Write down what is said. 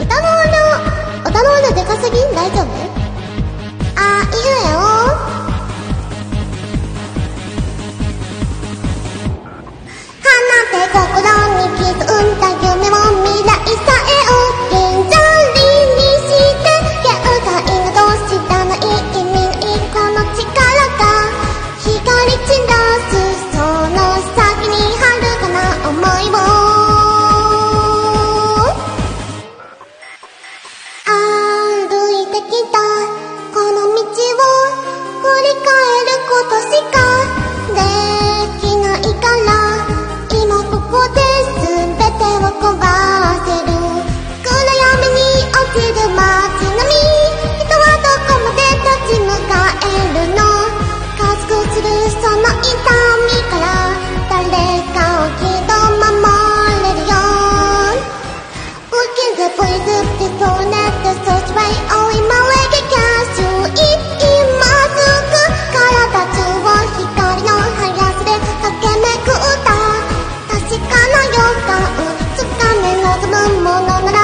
歌の音、歌の音でかすぎ？大丈夫？あー、いのよ。ことしかできないから今ここで全てを壊せる。暗闇に落ちる。街並み人はどこまで立ち向かえる。の加速する。その痛みから誰かをきっと守れる。よ Looking the place of the tone at the search way oh in my way 感をつかめ望むものなら